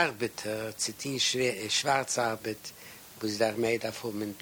Arbeiter, äh, Zitin äh, Schwarzarbeit, wo sie da mehr davon mit